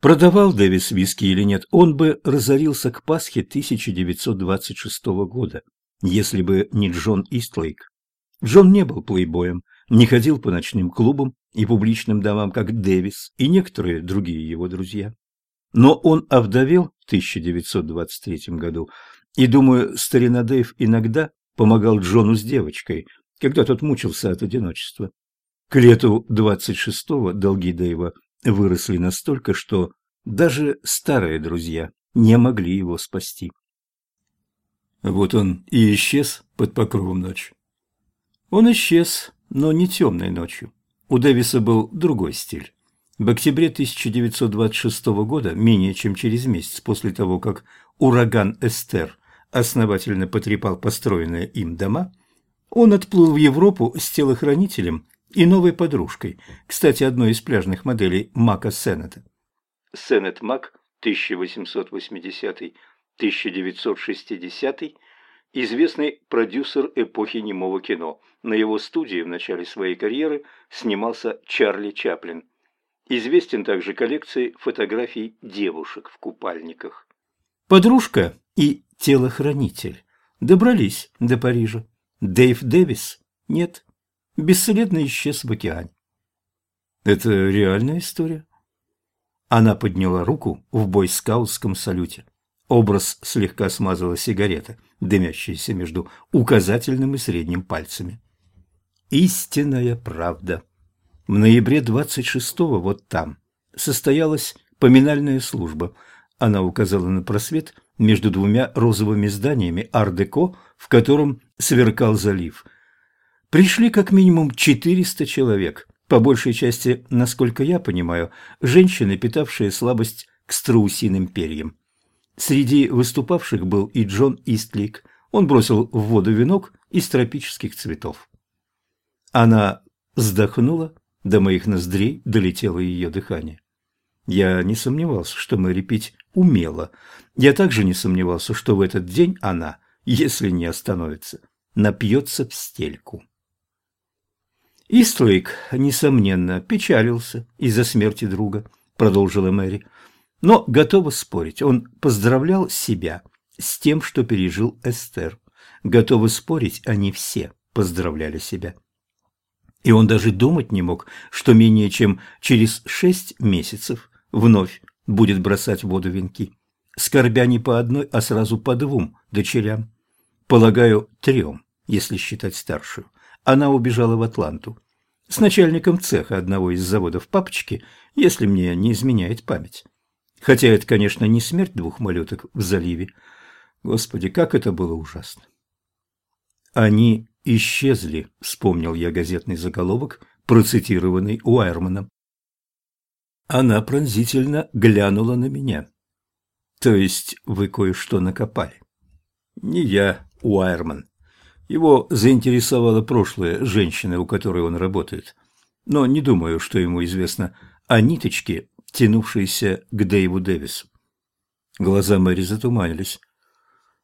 Продавал Дэвис виски или нет, он бы разорился к Пасхе 1926 года, если бы не Джон Истлейк. Джон не был плейбоем, не ходил по ночным клубам и публичным домам, как Дэвис и некоторые другие его друзья. Но он овдовел в 1923 году, и, думаю, старина Дэйв иногда помогал Джону с девочкой, когда тот мучился от одиночества. К лету 26-го долги Дэйва выросли настолько, что даже старые друзья не могли его спасти. Вот он и исчез под покровом ночи. Он исчез, но не темной ночью. У Дэвиса был другой стиль. В октябре 1926 года, менее чем через месяц после того, как ураган Эстер основательно потрепал построенные им дома, он отплыл в Европу с телохранителем и новой подружкой, кстати, одной из пляжных моделей Мака Сеннета. Сеннет Мак 1880-1960, известный продюсер эпохи немого кино. На его студии в начале своей карьеры снимался Чарли Чаплин. Известен также коллекцией фотографий девушек в купальниках. Подружка и телохранитель добрались до Парижа. Дэйв Дэвис? Нет. Бесследно исчез в океане. Это реальная история? Она подняла руку в бойскаутском салюте. Образ слегка смазала сигарета, дымящаяся между указательным и средним пальцами. Истинная правда. В ноябре 26-го вот там состоялась поминальная служба. Она указала на просвет между двумя розовыми зданиями ар-деко, в котором сверкал залив. Пришли как минимум 400 человек, по большей части, насколько я понимаю, женщины, питавшие слабость к страусиным перьям. Среди выступавших был и Джон Истлик. Он бросил в воду венок из тропических цветов. Она вздохнула, до моих ноздрей долетело ее дыхание. Я не сомневался, что Мэри пить умела. Я также не сомневался, что в этот день она, если не остановится, напьется в стельку. Истлейк, несомненно, печалился из-за смерти друга, продолжила Мэри. Но готова спорить, он поздравлял себя с тем, что пережил Эстер. Готовы спорить, они все поздравляли себя. И он даже думать не мог, что менее чем через шесть месяцев вновь будет бросать в воду венки, скорбя не по одной, а сразу по двум дочерям. Полагаю, трем, если считать старшую она убежала в Атланту. С начальником цеха одного из заводов папочки, если мне не изменяет память. Хотя это, конечно, не смерть двух малюток в заливе. Господи, как это было ужасно. Они исчезли, вспомнил я газетный заголовок, процитированный Уайерманом. Она пронзительно глянула на меня. То есть вы кое-что накопали? Не я, Уайерман. Его заинтересовала прошлое женщины, у которой он работает. Но не думаю, что ему известно о ниточке, тянувшейся к Дэйву Дэвису. Глаза Мэри затуманились.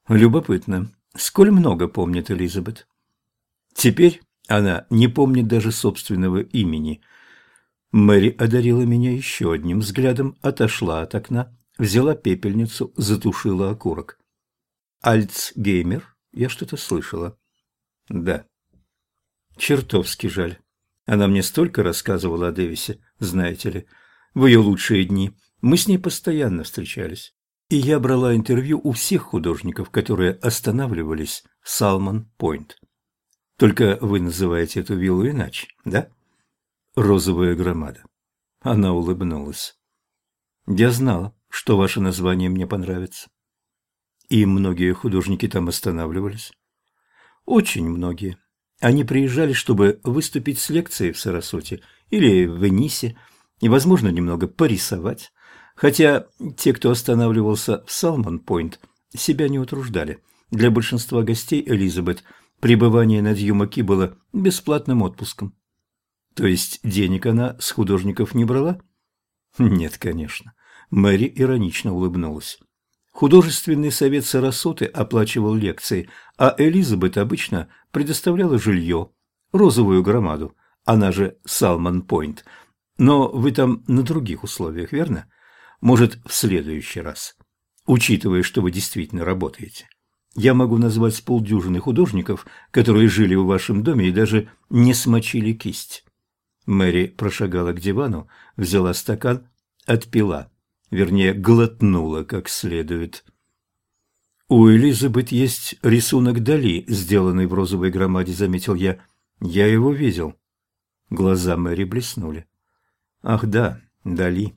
Любопытно, сколь много помнит Элизабет. Теперь она не помнит даже собственного имени. Мэри одарила меня еще одним взглядом, отошла от окна, взяла пепельницу, затушила окурок. Альцгеймер? Я что-то слышала. Да. Чертовски жаль. Она мне столько рассказывала о Дэвисе, знаете ли, в ее лучшие дни. Мы с ней постоянно встречались. И я брала интервью у всех художников, которые останавливались в Салмон-Пойнт. Только вы называете эту виллу иначе, да? Розовая громада. Она улыбнулась. Я знала, что ваше название мне понравится. И многие художники там останавливались. Очень многие. Они приезжали, чтобы выступить с лекцией в Сарасоте или в Энисе, и, возможно, немного порисовать. Хотя те, кто останавливался в Салмон-Пойнт, себя не утруждали. Для большинства гостей Элизабет пребывание на Дьюмаки было бесплатным отпуском. То есть денег она с художников не брала? Нет, конечно. Мэри иронично улыбнулась. Художественный совет Сарасоты оплачивал лекции, а Элизабет обычно предоставляла жилье, розовую громаду, она же Салмон Пойнт. Но вы там на других условиях, верно? Может, в следующий раз. Учитывая, что вы действительно работаете. Я могу назвать полдюжины художников, которые жили в вашем доме и даже не смочили кисть. Мэри прошагала к дивану, взяла стакан, отпила, вернее, глотнула как следует. «У Элизабет есть рисунок Дали, сделанный в розовой громаде», — заметил я. «Я его видел». Глаза Мэри блеснули. «Ах да, Дали».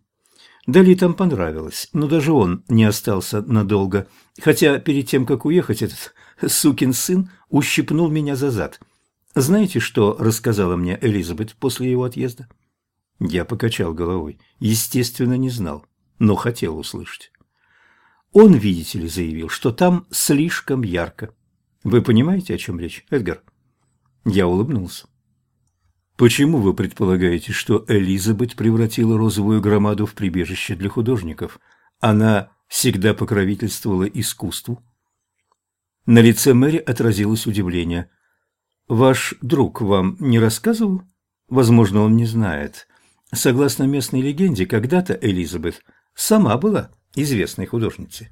Дали там понравилось, но даже он не остался надолго, хотя перед тем, как уехать, этот сукин сын ущипнул меня за зад. Знаете, что рассказала мне Элизабет после его отъезда? Я покачал головой. Естественно, не знал, но хотел услышать. Он, видите ли, заявил, что там слишком ярко. Вы понимаете, о чем речь, Эдгар? Я улыбнулся. Почему вы предполагаете, что Элизабет превратила розовую громаду в прибежище для художников? Она всегда покровительствовала искусству. На лице Мэри отразилось удивление. Ваш друг вам не рассказывал? Возможно, он не знает. Согласно местной легенде, когда-то Элизабет сама была известной художницей.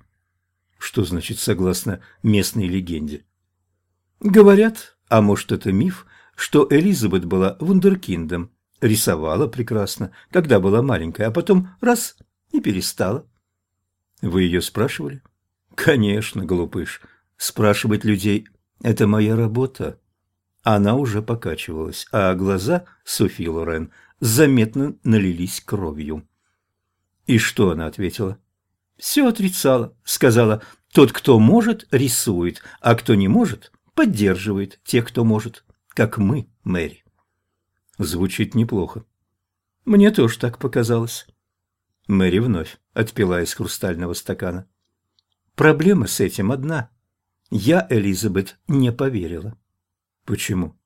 Что значит согласно местной легенде? Говорят, а может это миф, что Элизабет была вундеркиндом, рисовала прекрасно, когда была маленькая, а потом раз и перестала. Вы ее спрашивали? Конечно, глупыш. Спрашивать людей – это моя работа. Она уже покачивалась, а глаза Софи Лорен заметно налились кровью. И что она ответила? Все отрицала. Сказала, тот, кто может, рисует, а кто не может, поддерживает тех, кто может, как мы, Мэри. Звучит неплохо. Мне тоже так показалось. Мэри вновь отпила из хрустального стакана. Проблема с этим одна. Я Элизабет не поверила. Почему?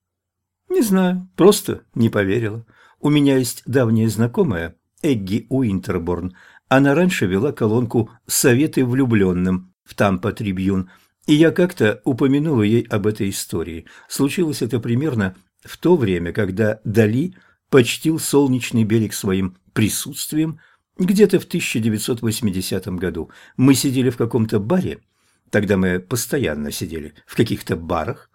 Не знаю, просто не поверила. У меня есть давняя знакомая, Эгги Уинтерборн. Она раньше вела колонку «Советы влюбленным» в Тампа Трибьюн, и я как-то упомянула ей об этой истории. Случилось это примерно в то время, когда Дали почтил солнечный берег своим присутствием где-то в 1980 году. Мы сидели в каком-то баре, тогда мы постоянно сидели в каких-то барах,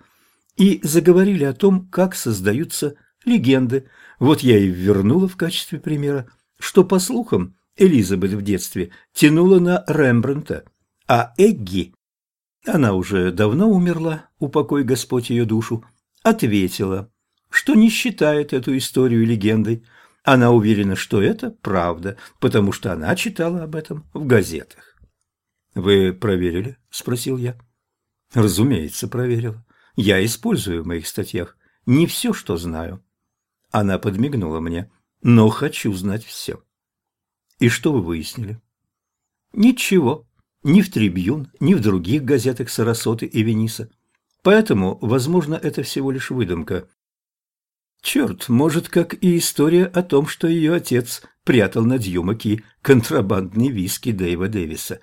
и заговорили о том, как создаются легенды. Вот я и вернула в качестве примера, что, по слухам, Элизабет в детстве тянула на Рембрандта, а Эгги, она уже давно умерла, упокой Господь ее душу, ответила, что не считает эту историю легендой. Она уверена, что это правда, потому что она читала об этом в газетах. «Вы проверили?» – спросил я. «Разумеется, проверила. Я использую в моих статьях не все, что знаю. Она подмигнула мне, но хочу знать все. И что вы выяснили? Ничего. Ни в Трибьюн, ни в других газетах Сарасоты и Вениса. Поэтому, возможно, это всего лишь выдумка. Черт, может, как и история о том, что ее отец прятал на Дьюмаки контрабандный виски Дэйва Дэвиса.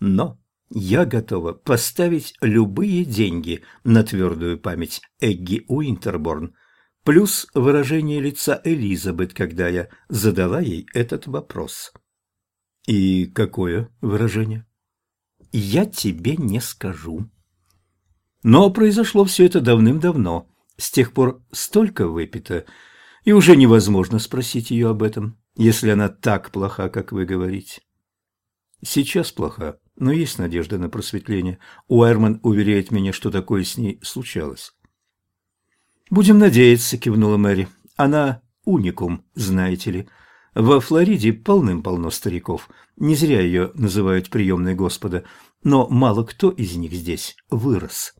Но я готова поставить любые деньги на твердую память Эгги Уинтерборн, плюс выражение лица Элизабет, когда я задала ей этот вопрос. И какое выражение? Я тебе не скажу. Но произошло все это давным-давно. С тех пор столько выпито, и уже невозможно спросить ее об этом, если она так плоха, как вы говорите. Сейчас плоха, но есть надежда на просветление. Уайерман уверяет меня, что такое с ней случалось. «Будем надеяться», — кивнула Мэри. «Она уникум, знаете ли. Во Флориде полным-полно стариков. Не зря ее называют приемной Господа. Но мало кто из них здесь вырос.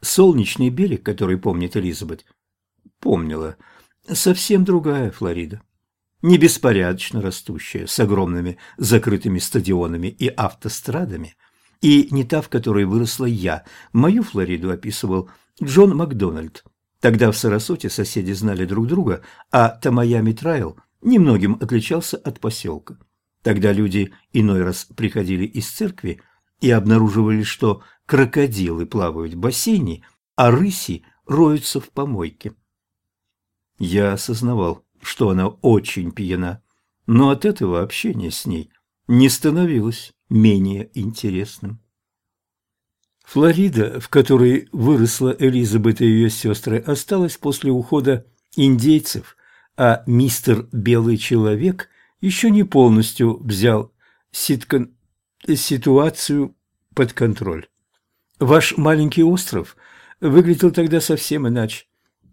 Солнечный берег, который помнит Элизабет, помнила. Совсем другая Флорида не беспорядочно растущая, с огромными закрытыми стадионами и автострадами, и не та, в которой выросла я. Мою Флориду описывал Джон Макдональд. Тогда в Сарасоте соседи знали друг друга, а Тамаями Трайл немногим отличался от поселка. Тогда люди иной раз приходили из церкви и обнаруживали, что крокодилы плавают в бассейне, а рыси роются в помойке. Я осознавал, что она очень пьяна, но от этого общения с ней не становилось менее интересным. Флорида, в которой выросла Элизабет и ее сестры, осталась после ухода индейцев, а мистер Белый Человек еще не полностью взял ситкон... ситуацию под контроль. Ваш маленький остров выглядел тогда совсем иначе.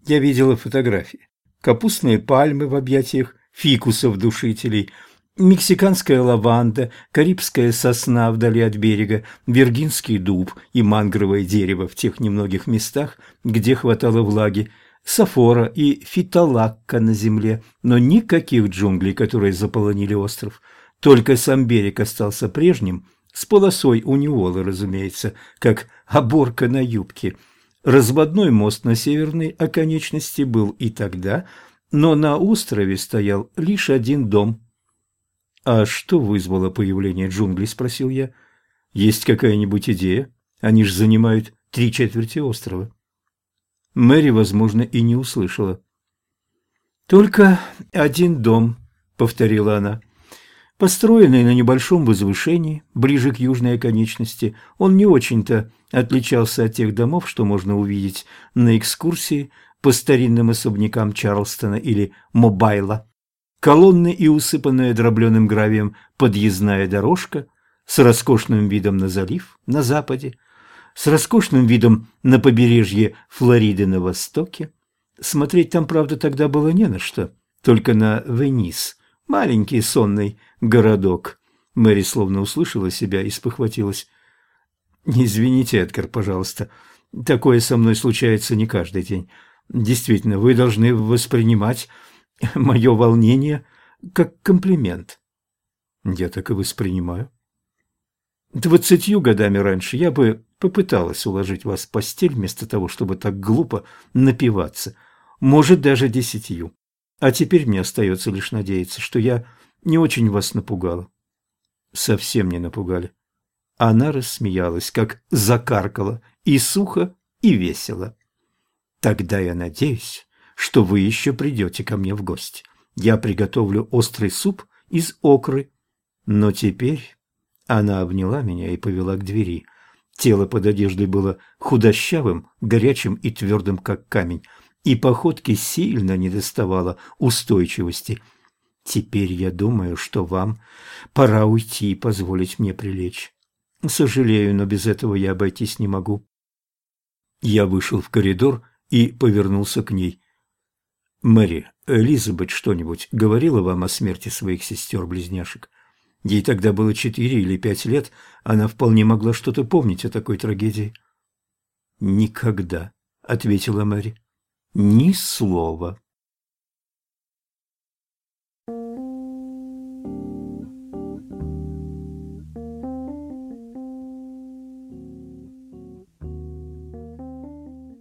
Я видела фотографии. Капустные пальмы в объятиях фикусов-душителей – Мексиканская лаванда, карибская сосна вдали от берега, виргинский дуб и мангровое дерево в тех немногих местах, где хватало влаги, сафора и фитолакка на земле, но никаких джунглей, которые заполонили остров. Только сам берег остался прежним, с полосой у Неолы, разумеется, как оборка на юбке. Разводной мост на северной оконечности был и тогда, но на острове стоял лишь один дом – «А что вызвало появление джунглей?» – спросил я. «Есть какая-нибудь идея? Они же занимают три четверти острова». Мэри, возможно, и не услышала. «Только один дом», — повторила она. Построенный на небольшом возвышении, ближе к южной оконечности, он не очень-то отличался от тех домов, что можно увидеть на экскурсии по старинным особнякам Чарлстона или Мобайла колонны и усыпанная дробленым гравием подъездная дорожка с роскошным видом на залив на западе, с роскошным видом на побережье Флориды на востоке. Смотреть там, правда, тогда было не на что, только на Венис, маленький сонный городок. Мэри словно услышала себя и спохватилась. «Извините, Эдгар, пожалуйста, такое со мной случается не каждый день. Действительно, вы должны воспринимать мое волнение как комплимент. Я так и воспринимаю. Двадцатью годами раньше я бы попыталась уложить вас в постель вместо того, чтобы так глупо напиваться. Может, даже десятью. А теперь мне остается лишь надеяться, что я не очень вас напугала. Совсем не напугали. Она рассмеялась, как закаркала, и сухо, и весело. Тогда я надеюсь, что вы еще придете ко мне в гости. Я приготовлю острый суп из окры. Но теперь она обняла меня и повела к двери. Тело под одеждой было худощавым, горячим и твердым, как камень, и походки сильно недоставало устойчивости. Теперь я думаю, что вам пора уйти и позволить мне прилечь. Сожалею, но без этого я обойтись не могу. Я вышел в коридор и повернулся к ней. Мэри, Элизабет что-нибудь говорила вам о смерти своих сестер-близняшек? Ей тогда было четыре или пять лет, она вполне могла что-то помнить о такой трагедии. «Никогда», — ответила Мэри, — «ни слова».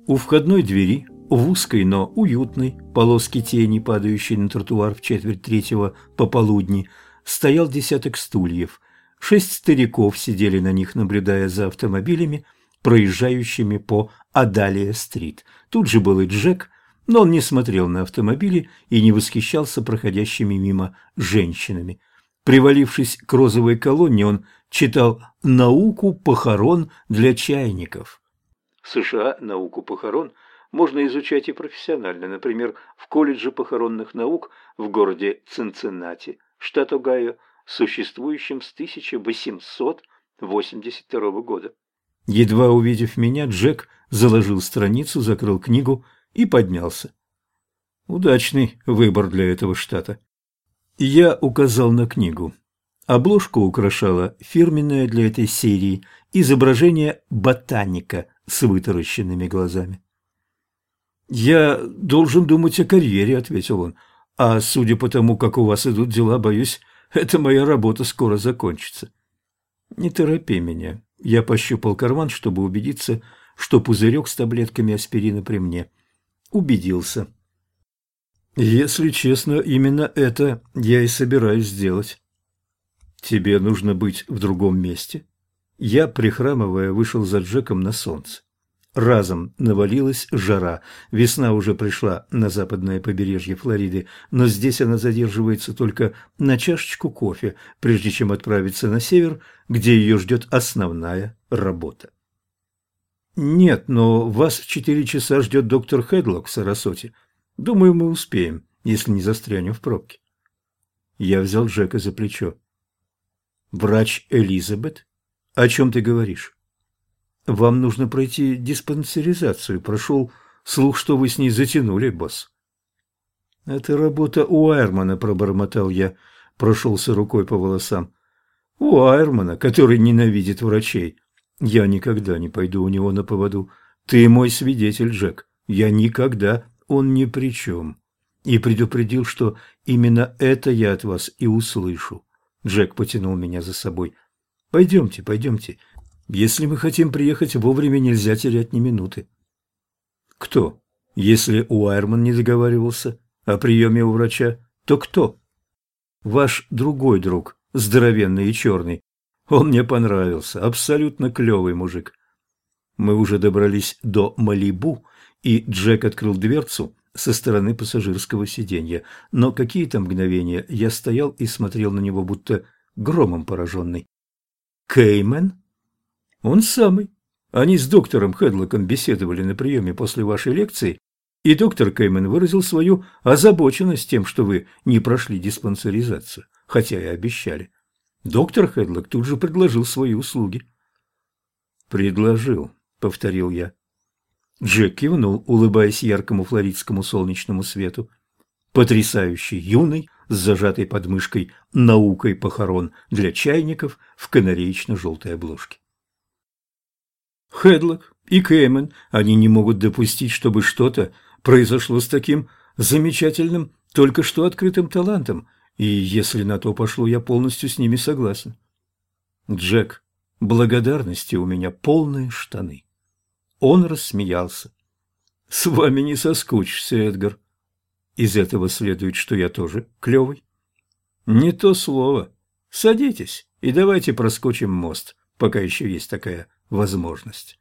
У входной двери в узкой, но уютной полоске тени, падающей на тротуар в четверть третьего пополудни, стоял десяток стульев. Шесть стариков сидели на них, наблюдая за автомобилями, проезжающими по Адалия-стрит. Тут же был и Джек, но он не смотрел на автомобили и не восхищался проходящими мимо женщинами. Привалившись к розовой колонне, он читал «Науку похорон для чайников». В США науку похорон – можно изучать и профессионально, например, в колледже похоронных наук в городе Цинциннати, штат Огайо, существующем с 1882 года. Едва увидев меня, Джек заложил страницу, закрыл книгу и поднялся. Удачный выбор для этого штата. Я указал на книгу. Обложку украшала фирменное для этой серии изображение ботаника с вытаращенными глазами. «Я должен думать о карьере», — ответил он. «А судя по тому, как у вас идут дела, боюсь, эта моя работа скоро закончится». «Не торопи меня». Я пощупал карман, чтобы убедиться, что пузырек с таблетками аспирина при мне. Убедился. «Если честно, именно это я и собираюсь сделать». «Тебе нужно быть в другом месте?» Я, прихрамывая, вышел за Джеком на солнце. Разом навалилась жара. Весна уже пришла на западное побережье Флориды, но здесь она задерживается только на чашечку кофе, прежде чем отправиться на север, где ее ждет основная работа. «Нет, но вас в четыре часа ждет доктор Хедлок в Сарасоте. Думаю, мы успеем, если не застрянем в пробке». Я взял Джека за плечо. «Врач Элизабет? О чем ты говоришь?» Вам нужно пройти диспансеризацию. Прошел слух, что вы с ней затянули, босс. Это работа у Айрмана, пробормотал я, прошелся рукой по волосам. У Айрмана, который ненавидит врачей. Я никогда не пойду у него на поводу. Ты мой свидетель, Джек. Я никогда, он ни при чем. И предупредил, что именно это я от вас и услышу. Джек потянул меня за собой. Пойдемте, пойдемте. Если мы хотим приехать вовремя, нельзя терять ни минуты. Кто? Если Уайерман не договаривался о приеме у врача, то кто? Ваш другой друг, здоровенный и черный. Он мне понравился, абсолютно клевый мужик. Мы уже добрались до Малибу, и Джек открыл дверцу со стороны пассажирского сиденья, но какие-то мгновения я стоял и смотрел на него, будто громом пораженный. «Кеймен?» Он самый. Они с доктором Хедлоком беседовали на приеме после вашей лекции, и доктор Кеймен выразил свою озабоченность тем, что вы не прошли диспансеризацию, хотя и обещали. Доктор Хедлок тут же предложил свои услуги. «Предложил», — повторил я. Джек кивнул, улыбаясь яркому флоридскому солнечному свету. Потрясающий юный, с зажатой подмышкой наукой похорон для чайников в канареечно-желтой обложке. Хедлок и Кеймен, они не могут допустить, чтобы что-то произошло с таким замечательным, только что открытым талантом, и если на то пошло, я полностью с ними согласен. Джек, благодарности у меня полные штаны. Он рассмеялся. С вами не соскучишься, Эдгар. Из этого следует, что я тоже клевый. Не то слово. Садитесь и давайте проскочим мост, пока еще есть такая возможность.